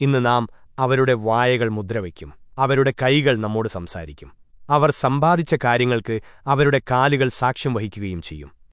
ഇന്ന് നാം അവരുടെ വായകൾ മുദ്രവയ്ക്കും അവരുടെ കൈകൾ നമ്മോട് സംസാരിക്കും. അവർ സമ്പാദിച്ച കാര്യങ്ങൾക്ക് അവരുടെ കാലുകൾ സാക്ഷ്യം വഹിക്കുകയും ചെയ്യും.